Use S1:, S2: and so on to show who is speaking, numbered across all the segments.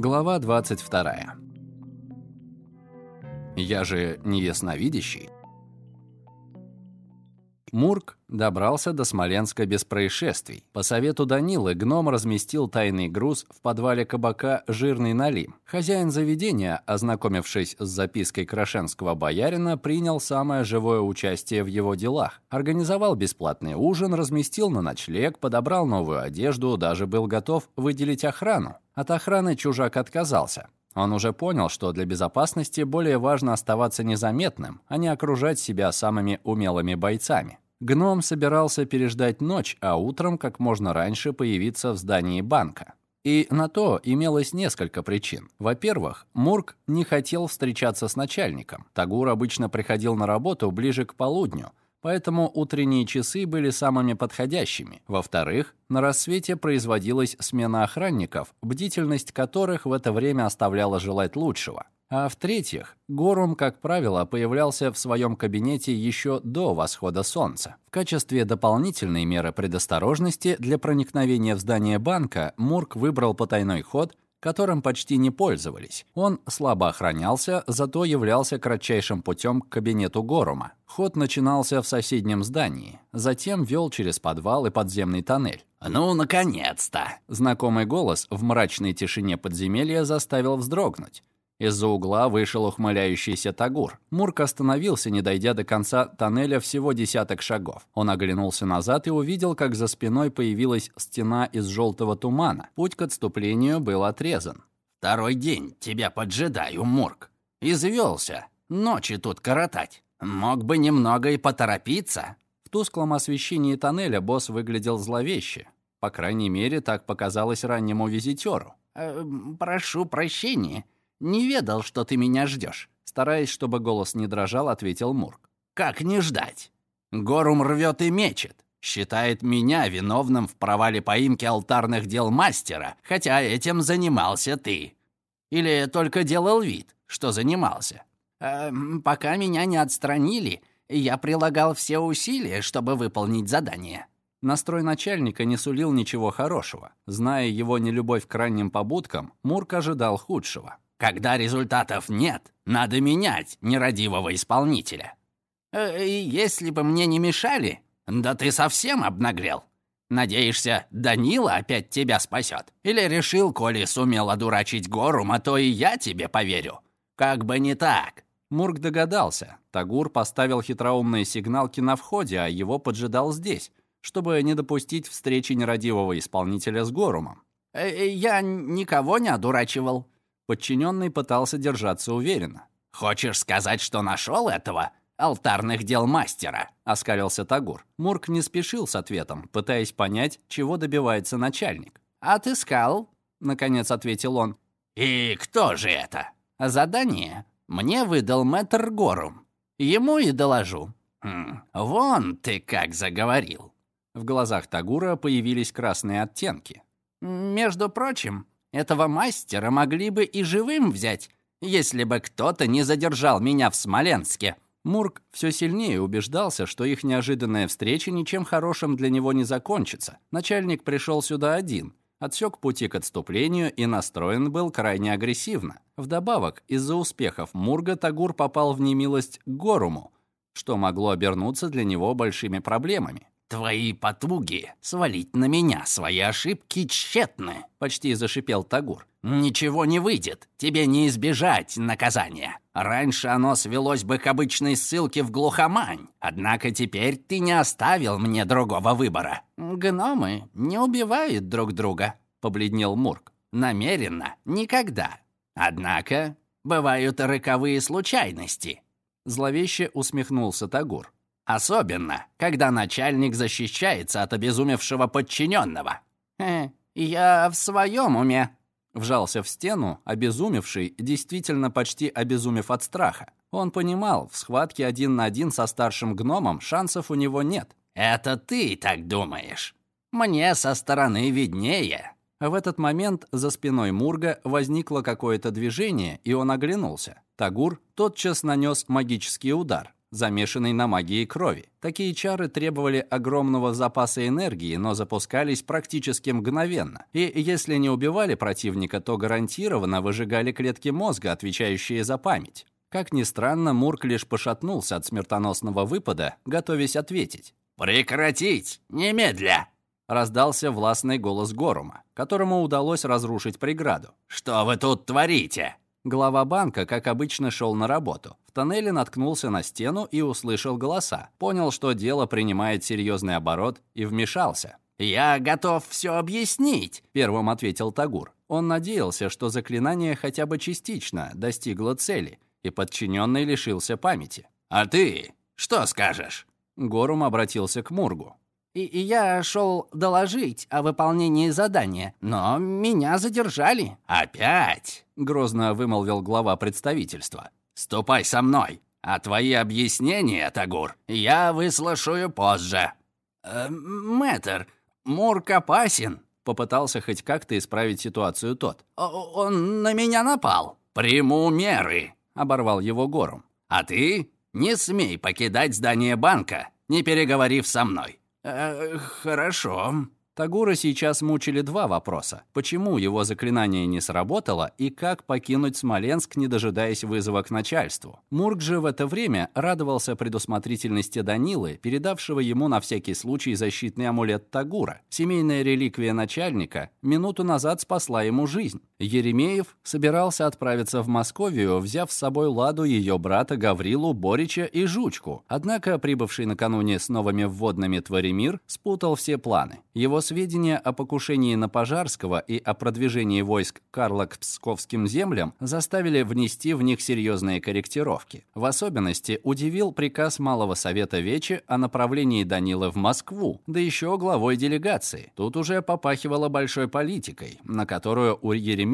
S1: Глава 22. Я же не ясновидящий. Мурк добрался до Смоленска без происшествий. По совету Данилы гном разместил тайный груз в подвале кабака «Жирный налим». Хозяин заведения, ознакомившись с запиской Крашенского боярина, принял самое живое участие в его делах. Организовал бесплатный ужин, разместил на ночлег, подобрал новую одежду, даже был готов выделить охрану. От охраны чужак отказался. Он уже понял, что для безопасности более важно оставаться незаметным, а не окружать себя самыми умелыми бойцами. Гном собирался переждать ночь, а утром как можно раньше появиться в здании банка. И на то имелось несколько причин. Во-первых, Мурк не хотел встречаться с начальником. Тагур обычно приходил на работу ближе к полудню, поэтому утренние часы были самыми подходящими. Во-вторых, на рассвете производилась смена охранников, бдительность которых в это время оставляла желать лучшего. А в-третьих, Горум, как правило, появлялся в своем кабинете еще до восхода солнца. В качестве дополнительной меры предосторожности для проникновения в здание банка Мурк выбрал потайной ход – которым почти не пользовались. Он слабо охранялся, зато являлся кратчайшим путем к кабинету Горума. Ход начинался в соседнем здании, затем вел через подвал и подземный тоннель.
S2: «Ну, наконец-то!»
S1: Знакомый голос в мрачной тишине подземелья заставил вздрогнуть. Из-за угла вышел ухмыляющийся Тагур. Мурк остановился, не дойдя до конца тоннеля всего десяток шагов. Он оглянулся назад и увидел, как за спиной появилась стена из желтого тумана. Путь к отступлению был отрезан.
S2: «Второй день тебя поджидаю, Мурк. Извелся. Ночи тут коротать. Мог бы немного и поторопиться».
S1: В тусклом освещении тоннеля босс выглядел зловеще. По крайней мере, так показалось раннему визитеру.
S2: «Э, «Прошу прощения». Не ведал, что ты меня ждешь.
S1: Стараясь, чтобы голос не дрожал, ответил Мурк.
S2: Как не ждать? Горум рвет и мечет. Считает меня виновным в провале поимки алтарных дел мастера, хотя этим занимался ты. Или только делал вид, что занимался. Э, пока меня не отстранили, я прилагал все усилия, чтобы выполнить задание.
S1: Настрой начальника не сулил ничего хорошего. Зная его нелюбовь к ранним побудкам, Мурк ожидал худшего.
S2: Когда результатов нет, надо менять нерадивого исполнителя. Э, если бы мне не мешали, да ты совсем обнаглел. Надеешься, Данила опять тебя спасет? Или решил, коли сумел одурачить Горума, то и я тебе поверю? Как бы не так.
S1: Мурк догадался. Тагур поставил хитроумные сигналки на входе, а его поджидал здесь, чтобы не допустить встречи нерадивого исполнителя с Горумом.
S2: Э, «Я никого не одурачивал»,
S1: Подчиненный пытался держаться уверенно.
S2: «Хочешь сказать, что нашел этого алтарных дел мастера?»
S1: — оскалился Тагур. Мурк не спешил с ответом, пытаясь понять, чего добивается начальник.
S2: «Отыскал», —
S1: наконец ответил он.
S2: «И кто же это?» «Задание мне выдал мэтр Горум. Ему и доложу». Хм, «Вон ты как заговорил».
S1: В глазах Тагура появились красные оттенки.
S2: «Между прочим, этого мастера могли бы и живым взять, если бы кто-то не задержал меня в Смоленске».
S1: Мурк все сильнее убеждался, что их неожиданная встреча ничем хорошим для него не закончится. Начальник пришел сюда один, отсек пути к отступлению и настроен был крайне агрессивно. Вдобавок, из-за успехов Мурга Тагур попал в немилость к Горуму, что могло обернуться для него большими проблемами.
S2: «Твои потуги свалить на меня свои ошибки тщетны», — почти зашипел Тагур. «Ничего не выйдет. Тебе не избежать наказания. Раньше оно свелось бы к обычной ссылке в глухомань. Однако теперь ты не оставил мне другого выбора». «Гномы не убивают друг друга», — побледнел Мурк. «Намеренно? Никогда. Однако бывают роковые случайности».
S1: Зловеще усмехнулся Тагур.
S2: Особенно, когда начальник защищается от обезумевшего подчиненного.
S1: «Э, я в своем уме», — вжался в стену, обезумевший, действительно почти обезумев от страха. Он понимал, в схватке один на один со старшим гномом шансов у него нет.
S2: «Это ты так думаешь. Мне со стороны виднее».
S1: В этот момент за спиной Мурга возникло какое-то движение, и он оглянулся. Тагур тотчас нанес магический удар. Замешанный на магии крови. Такие чары требовали огромного запаса энергии, но запускались практически мгновенно. И если не убивали противника, то гарантированно выжигали клетки мозга, отвечающие за память. Как ни странно, Мурк лишь пошатнулся от смертоносного выпада, готовясь ответить.
S2: «Прекратить! Немедля!»
S1: Раздался властный голос Горума, которому удалось разрушить преграду.
S2: «Что вы тут творите?»
S1: Глава банка, как обычно, шел на работу. В тоннеле наткнулся на стену и услышал голоса. Понял, что дело принимает серьезный оборот и вмешался.
S2: «Я готов все объяснить», —
S1: первым ответил Тагур. Он надеялся, что заклинание хотя бы частично достигло цели, и подчиненный лишился памяти.
S2: «А ты что скажешь?»
S1: Горум обратился к Мургу.
S3: И, и я шел доложить о выполнении задания, но меня задержали.
S2: Опять?
S1: Грозно вымолвил глава представительства.
S2: Ступай со мной, а твои объяснения, Тагур, я выслушаю позже.
S3: Э, мэтр, Мурк опасен.
S1: Попытался хоть как-то исправить ситуацию тот.
S3: Он на меня напал.
S2: Приму меры,
S1: оборвал его Горум.
S2: А ты не смей покидать здание банка, не переговорив со мной.
S3: Э, хорошо.
S1: Тагура сейчас мучили два вопроса. Почему его заклинание не сработало и как покинуть Смоленск, не дожидаясь вызова к начальству? Мурк же в это время радовался предусмотрительности Данилы, передавшего ему на всякий случай защитный амулет Тагура. Семейная реликвия начальника минуту назад спасла ему жизнь. Еремеев собирался отправиться в Московию, взяв с собой Ладу, ее брата Гаврилу, Борича и Жучку. Однако прибывший накануне с новыми вводными Творимир спутал все планы. Его сведения о покушении на Пожарского и о продвижении войск Карла к Псковским землям заставили внести в них серьезные корректировки. В особенности удивил приказ Малого Совета Вечи о направлении Данила в Москву, да еще главой делегации. Тут уже попахивало большой политикой, на которую у Еремеева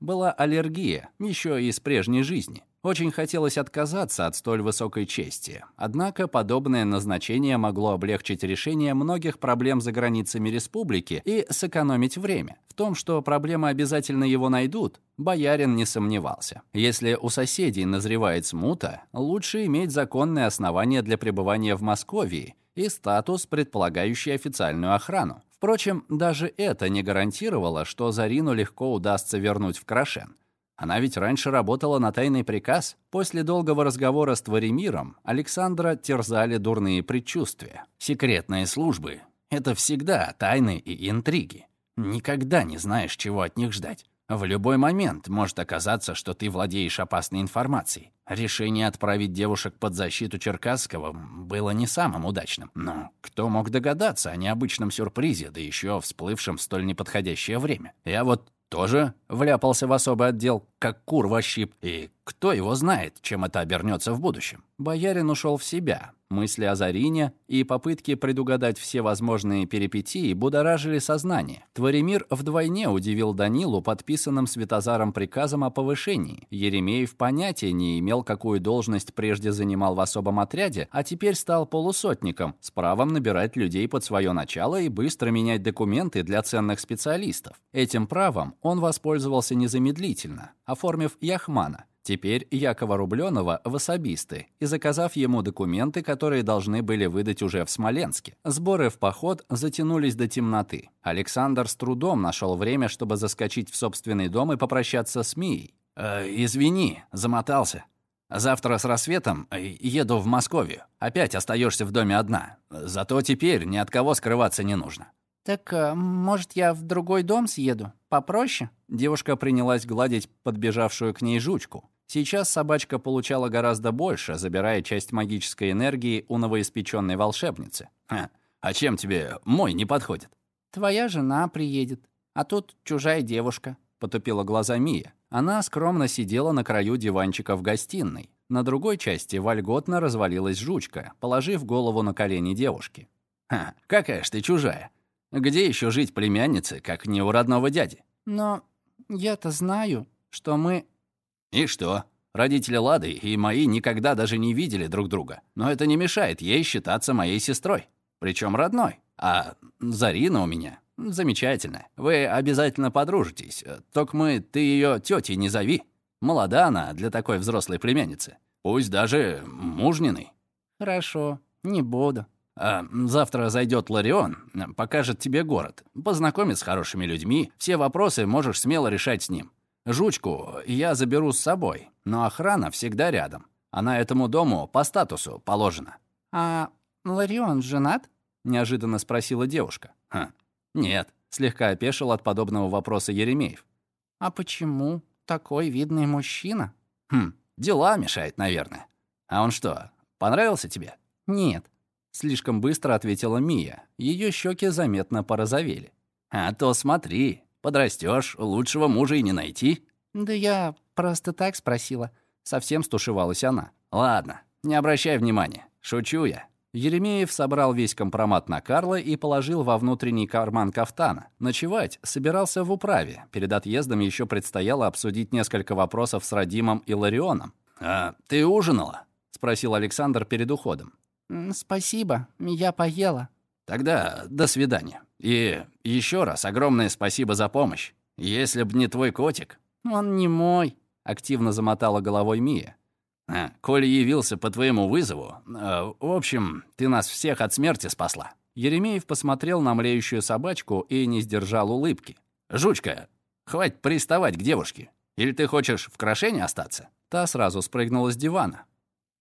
S1: была аллергия еще из прежней жизни. Очень хотелось отказаться от столь высокой чести. Однако подобное назначение могло облегчить решение многих проблем за границами республики и сэкономить время. В том, что проблемы обязательно его найдут, боярин не сомневался. Если у соседей назревает смута, лучше иметь законные основания для пребывания в Москве и статус, предполагающий официальную охрану. Впрочем, даже это не гарантировало, что Зарину легко удастся вернуть в Крашен. Она ведь раньше работала на тайный приказ. После долгого разговора с Творимиром Александра терзали дурные предчувствия. Секретные службы — это всегда тайны и интриги. Никогда не знаешь, чего от них ждать. В любой момент может оказаться, что ты владеешь опасной информацией. Решение отправить девушек под защиту Черкасского было не самым удачным. Но кто мог догадаться о необычном сюрпризе, да еще всплывшем в столь неподходящее время? Я вот тоже вляпался в особый отдел, как кур во щип, и кто его знает, чем это обернется в будущем. Боярин ушел в себя. Мысли о Зарине и попытки предугадать все возможные перипетии будоражили сознание. Творимир вдвойне удивил Данилу подписанным Святозаром приказом о повышении. Еремеев понятия не имел, какую должность прежде занимал в особом отряде, а теперь стал полусотником, с правом набирать людей под свое начало и быстро менять документы для ценных специалистов. Этим правом он воспользовался незамедлительно, оформив Яхмана, Теперь Якова Рубленова в особисты и заказав ему документы, которые должны были выдать уже в Смоленске. Сборы в поход затянулись до темноты. Александр с трудом нашел время, чтобы заскочить в собственный дом и попрощаться с Мией. «Э, «Извини, замотался. Завтра с рассветом э, еду в Московию. Опять остаешься в доме одна. Зато теперь ни от кого скрываться не нужно».
S3: «Так, а, может, я в другой дом съеду? Попроще?»
S1: Девушка принялась гладить подбежавшую к ней жучку. Сейчас собачка получала гораздо больше, забирая часть магической энергии у новоиспеченной волшебницы. Ха, а чем тебе мой не подходит?
S3: Твоя жена приедет, а тут чужая девушка,
S1: потупила глаза Мия. Она скромно сидела на краю диванчика в гостиной. На другой части вольготно развалилась жучка, положив голову на колени девушки. «Ха, какая ж ты чужая! Где еще жить племяннице, как не у родного дяди?»
S3: «Но я-то знаю, что мы
S1: и что? Родители Лады и мои никогда даже не видели друг друга. Но это не мешает ей считаться моей сестрой. Причем родной. А Зарина у меня замечательная. Вы обязательно подружитесь. Только мы ты ее тетей не зови. Молода она для такой взрослой племянницы. Пусть даже мужниной.
S3: Хорошо, не буду.
S1: А завтра зайдет Ларион, покажет тебе город, познакомит с хорошими людьми. Все вопросы можешь смело решать с ним. Жучку я заберу с собой, но охрана всегда рядом. Она этому дому по статусу положена.
S3: А Ларион женат?
S1: неожиданно спросила девушка. Ха. Нет, слегка опешил от подобного вопроса Еремеев.
S3: А почему такой видный мужчина?
S1: Хм, дела мешает, наверное. А он что, понравился тебе?
S3: Нет.
S1: Слишком быстро ответила Мия. Ее щеки заметно порозовели. А то смотри, подрастешь, лучшего мужа и не найти.
S3: Да я просто так спросила.
S1: Совсем стушевалась она. Ладно, не обращай внимания. Шучу я. Еремеев собрал весь компромат на Карла и положил во внутренний карман кафтана. Ночевать собирался в управе. Перед отъездом еще предстояло обсудить несколько вопросов с Радимом и Ларионом. «А ты ужинала?» — спросил Александр перед уходом.
S3: «Спасибо, я поела».
S1: «Тогда до свидания. И еще раз огромное спасибо за помощь. Если б не твой котик...»
S3: «Он не мой», — активно замотала головой Мия.
S1: А, Коля явился по твоему вызову. А, в общем, ты нас всех от смерти спасла». Еремеев посмотрел на млеющую собачку и не сдержал улыбки. «Жучка, хватит приставать к девушке. Или ты хочешь в крошении остаться?» Та сразу спрыгнула с дивана.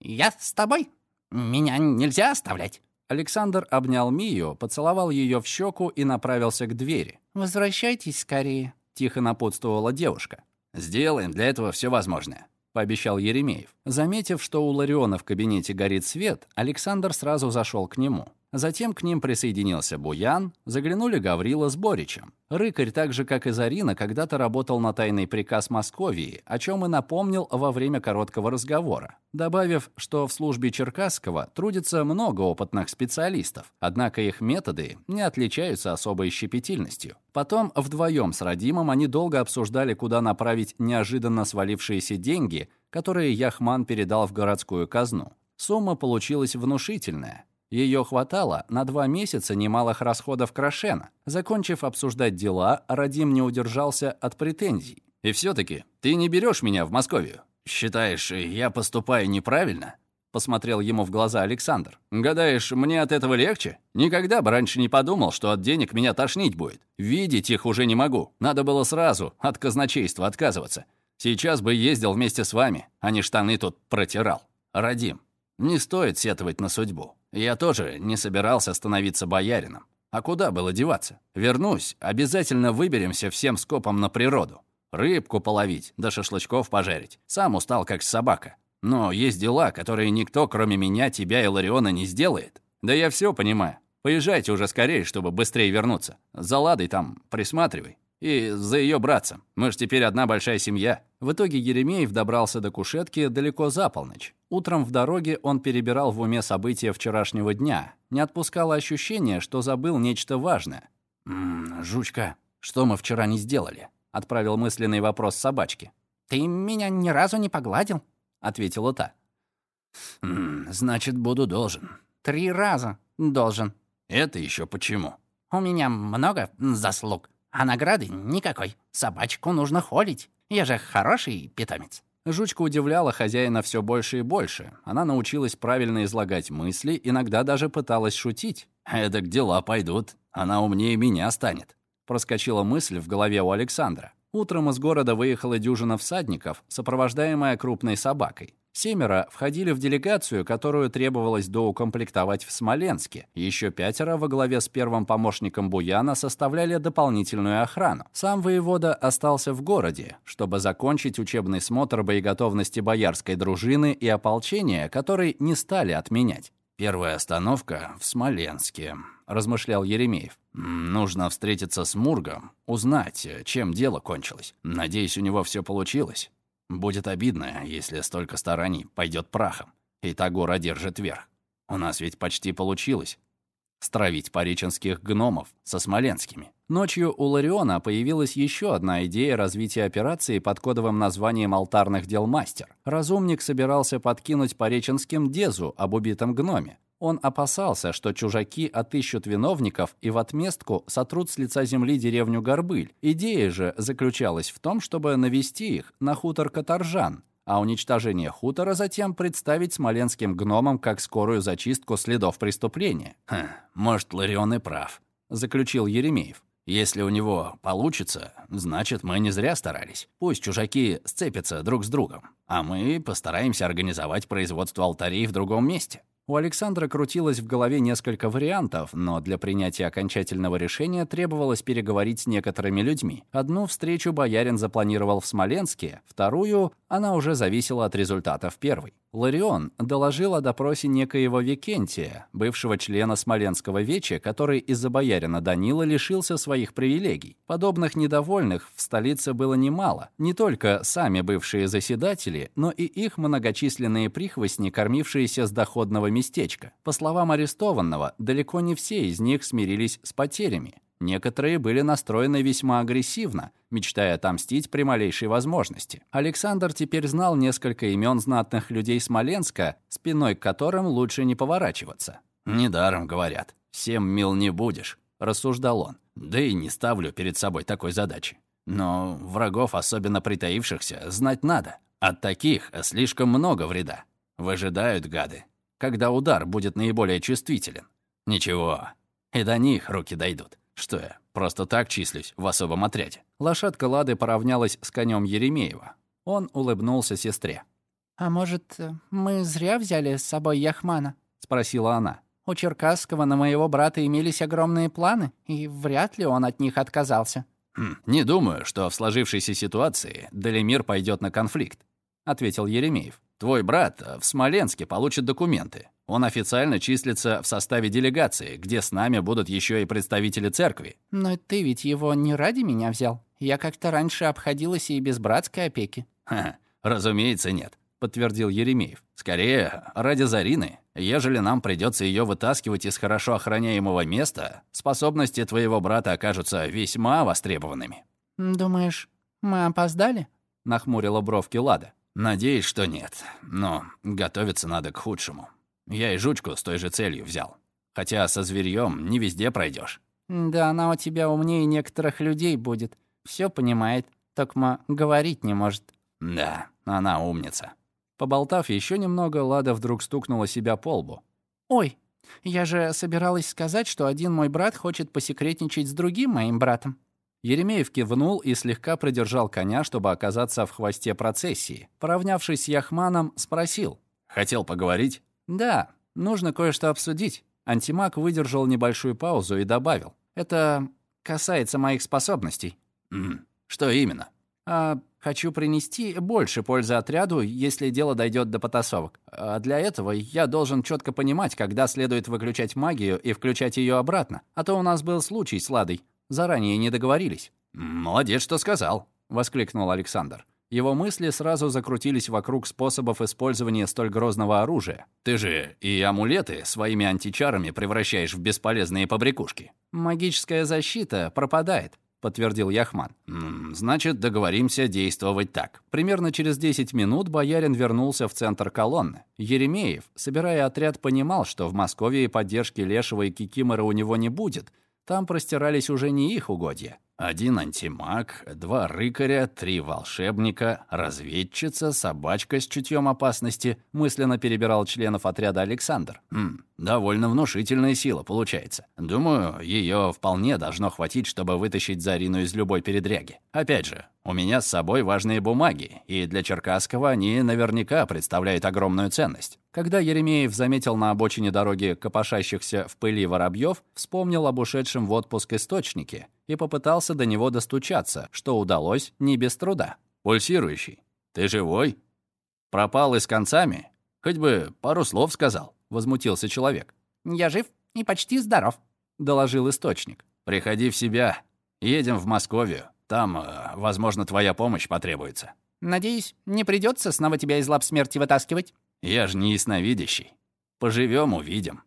S3: «Я с тобой? Меня нельзя оставлять?»
S1: Александр обнял Мию, поцеловал ее в щеку и направился к двери.
S3: «Возвращайтесь скорее», —
S1: тихо напутствовала девушка. «Сделаем для этого все возможное». — пообещал Еремеев. Заметив, что у Лариона в кабинете горит свет, Александр сразу зашел к нему. Затем к ним присоединился Буян, заглянули Гаврила с Боричем. Рыкарь, так же, как и Зарина, когда-то работал на тайный приказ Московии, о чем и напомнил во время короткого разговора, добавив, что в службе Черкасского трудится много опытных специалистов, однако их методы не отличаются особой щепетильностью. Потом вдвоем с Радимом они долго обсуждали, куда направить неожиданно свалившиеся деньги, которые Яхман передал в городскую казну. Сумма получилась внушительная – ее хватало на два месяца немалых расходов Крашена. Закончив обсуждать дела, Радим не удержался от претензий. «И все-таки ты не берешь меня в Московию? Считаешь, я поступаю неправильно?» Посмотрел ему в глаза Александр. «Гадаешь, мне от этого легче? Никогда бы раньше не подумал, что от денег меня тошнить будет. Видеть их уже не могу. Надо было сразу от казначейства отказываться. Сейчас бы ездил вместе с вами, а не штаны тут протирал. Радим, не стоит сетовать на судьбу. Я тоже не собирался становиться боярином. А куда было деваться? Вернусь, обязательно выберемся всем скопом на природу. Рыбку половить, да шашлычков пожарить. Сам устал, как собака. Но есть дела, которые никто, кроме меня, тебя и Лариона не сделает. Да я все понимаю. Поезжайте уже скорее, чтобы быстрее вернуться. За Ладой там присматривай. И за ее братцем. Мы ж теперь одна большая семья». В итоге Еремеев добрался до кушетки далеко за полночь. Утром в дороге он перебирал в уме события вчерашнего дня. Не отпускало ощущение, что забыл нечто важное. «Ммм, жучка, что мы вчера не сделали?» — отправил мысленный вопрос собачке.
S3: «Ты меня ни разу не погладил?»
S1: — ответила та. «М -м, «Значит, буду должен».
S3: «Три раза должен».
S1: «Это еще почему?»
S3: «У меня много заслуг. А награды никакой. Собачку нужно холить. Я же хороший питомец».
S1: Жучка удивляла хозяина все больше и больше. Она научилась правильно излагать мысли, иногда даже пыталась шутить. «Эдак дела пойдут. Она умнее меня станет». Проскочила мысль в голове у Александра. Утром из города выехала дюжина всадников, сопровождаемая крупной собакой. Семеро входили в делегацию, которую требовалось доукомплектовать в Смоленске. Еще пятеро во главе с первым помощником Буяна составляли дополнительную охрану. Сам воевода остался в городе, чтобы закончить учебный смотр боеготовности боярской дружины и ополчения, который не стали отменять. «Первая остановка в Смоленске», — размышлял Еремеев. «Нужно встретиться с Мургом, узнать, чем дело кончилось. Надеюсь, у него все получилось. Будет обидно, если столько стараний пойдет прахом, и Тагор одержит верх. У нас ведь почти получилось стравить паричинских гномов со смоленскими. Ночью у Лариона появилась еще одна идея развития операции под кодовым названием «Алтарных дел мастер». Разумник собирался подкинуть пореченским Дезу об убитом гноме. Он опасался, что чужаки отыщут виновников и в отместку сотрут с лица земли деревню Горбыль. Идея же заключалась в том, чтобы навести их на хутор Каторжан, а уничтожение хутора затем представить смоленским гномам как скорую зачистку следов преступления.
S2: Хм, может, Ларион и прав, заключил Еремеев. Если у него получится, значит, мы не зря старались. Пусть чужаки сцепятся друг с другом, а мы постараемся организовать производство алтарей в другом месте.
S1: У Александра крутилось в голове несколько вариантов, но для принятия окончательного решения требовалось переговорить с некоторыми людьми. Одну встречу боярин запланировал в Смоленске, вторую она уже зависела от результатов первой. Ларион доложил о допросе некоего Викентия, бывшего члена Смоленского веча, который из-за боярина Данила лишился своих привилегий. Подобных недовольных в столице было немало. Не только сами бывшие заседатели, но и их многочисленные прихвостни, кормившиеся с доходного местечка. По словам арестованного, далеко не все из них смирились с потерями. Некоторые были настроены весьма агрессивно, мечтая отомстить при малейшей возможности. Александр теперь знал несколько имен знатных людей Смоленска, спиной к которым лучше не поворачиваться.
S2: «Недаром, говорят, всем мил не будешь», — рассуждал он. «Да и не ставлю перед собой такой задачи. Но врагов, особенно притаившихся, знать надо. От таких слишком много вреда. Выжидают гады, когда удар будет наиболее чувствителен. Ничего, и до них руки дойдут. Что я, просто так числюсь в особом отряде?
S1: Лошадка Лады поравнялась с конем Еремеева. Он улыбнулся сестре.
S3: «А может, мы зря взяли с собой Яхмана?»
S1: — спросила она.
S3: «У Черкасского на моего брата имелись огромные планы, и вряд ли он от них отказался».
S2: Хм, «Не думаю, что в сложившейся ситуации Далимир пойдет на конфликт», — ответил Еремеев. «Твой брат в Смоленске получит документы. Он официально числится в составе делегации, где с нами будут еще и представители церкви.
S3: Но ты ведь его не ради меня взял. Я как-то раньше обходилась и без братской опеки.
S2: Ха, разумеется, нет, подтвердил Еремеев. Скорее, ради Зарины. Ежели нам придется ее вытаскивать из хорошо охраняемого места, способности твоего брата окажутся весьма востребованными.
S3: Думаешь, мы опоздали?
S1: нахмурила бровки Лада.
S2: Надеюсь, что нет. Но готовиться надо к худшему. Я и жучку с той же целью взял. Хотя со зверьем не везде пройдешь.
S3: Да она у тебя умнее некоторых людей будет. Все понимает, только говорить не может.
S2: Да, она умница.
S1: Поболтав еще немного, Лада вдруг стукнула себя по лбу.
S3: «Ой, я же собиралась сказать, что один мой брат хочет посекретничать с другим моим братом».
S1: Еремеев кивнул и слегка придержал коня, чтобы оказаться в хвосте процессии. Поравнявшись с Яхманом, спросил.
S2: «Хотел поговорить?»
S1: «Да, нужно кое-что обсудить». Антимаг выдержал небольшую паузу и добавил. «Это касается моих способностей».
S2: «М что именно?»
S1: «А, хочу принести больше пользы отряду, если дело дойдет до потасовок. А для этого я должен четко понимать, когда следует выключать магию и включать ее обратно. А то у нас был случай с Ладой. Заранее не договорились».
S2: «Молодец, что сказал», —
S1: воскликнул Александр. Его мысли сразу закрутились вокруг способов использования столь грозного оружия.
S2: «Ты же и амулеты своими античарами превращаешь в бесполезные побрякушки».
S1: «Магическая защита пропадает», — подтвердил Яхман.
S2: «Значит, договоримся действовать так».
S1: Примерно через 10 минут боярин вернулся в центр колонны. Еремеев, собирая отряд, понимал, что в Москве поддержки Лешего и Кикимора у него не будет. Там простирались уже не их угодья.
S2: Один антимаг, два рыкаря, три волшебника, разведчица, собачка с чутьем опасности, мысленно перебирал членов отряда Александр. Хм, довольно внушительная сила получается. Думаю, ее вполне должно хватить, чтобы вытащить Зарину из любой передряги. Опять же, у меня с собой важные бумаги, и для Черкасского они наверняка представляют огромную ценность.
S1: Когда Еремеев заметил на обочине дороги копошащихся в пыли воробьев, вспомнил об ушедшем в отпуск источнике и попытался до него достучаться, что удалось не без труда.
S2: «Пульсирующий, ты живой? Пропал и с концами? Хоть бы пару слов сказал», — возмутился человек.
S3: «Я жив и почти здоров», —
S1: доложил источник.
S2: «Приходи в себя. Едем в Московию. Там, э, возможно, твоя помощь потребуется».
S3: «Надеюсь, не придется снова тебя из лап смерти вытаскивать?»
S2: Я же не ясновидящий. Поживем, увидим.